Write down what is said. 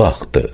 vaxtdır.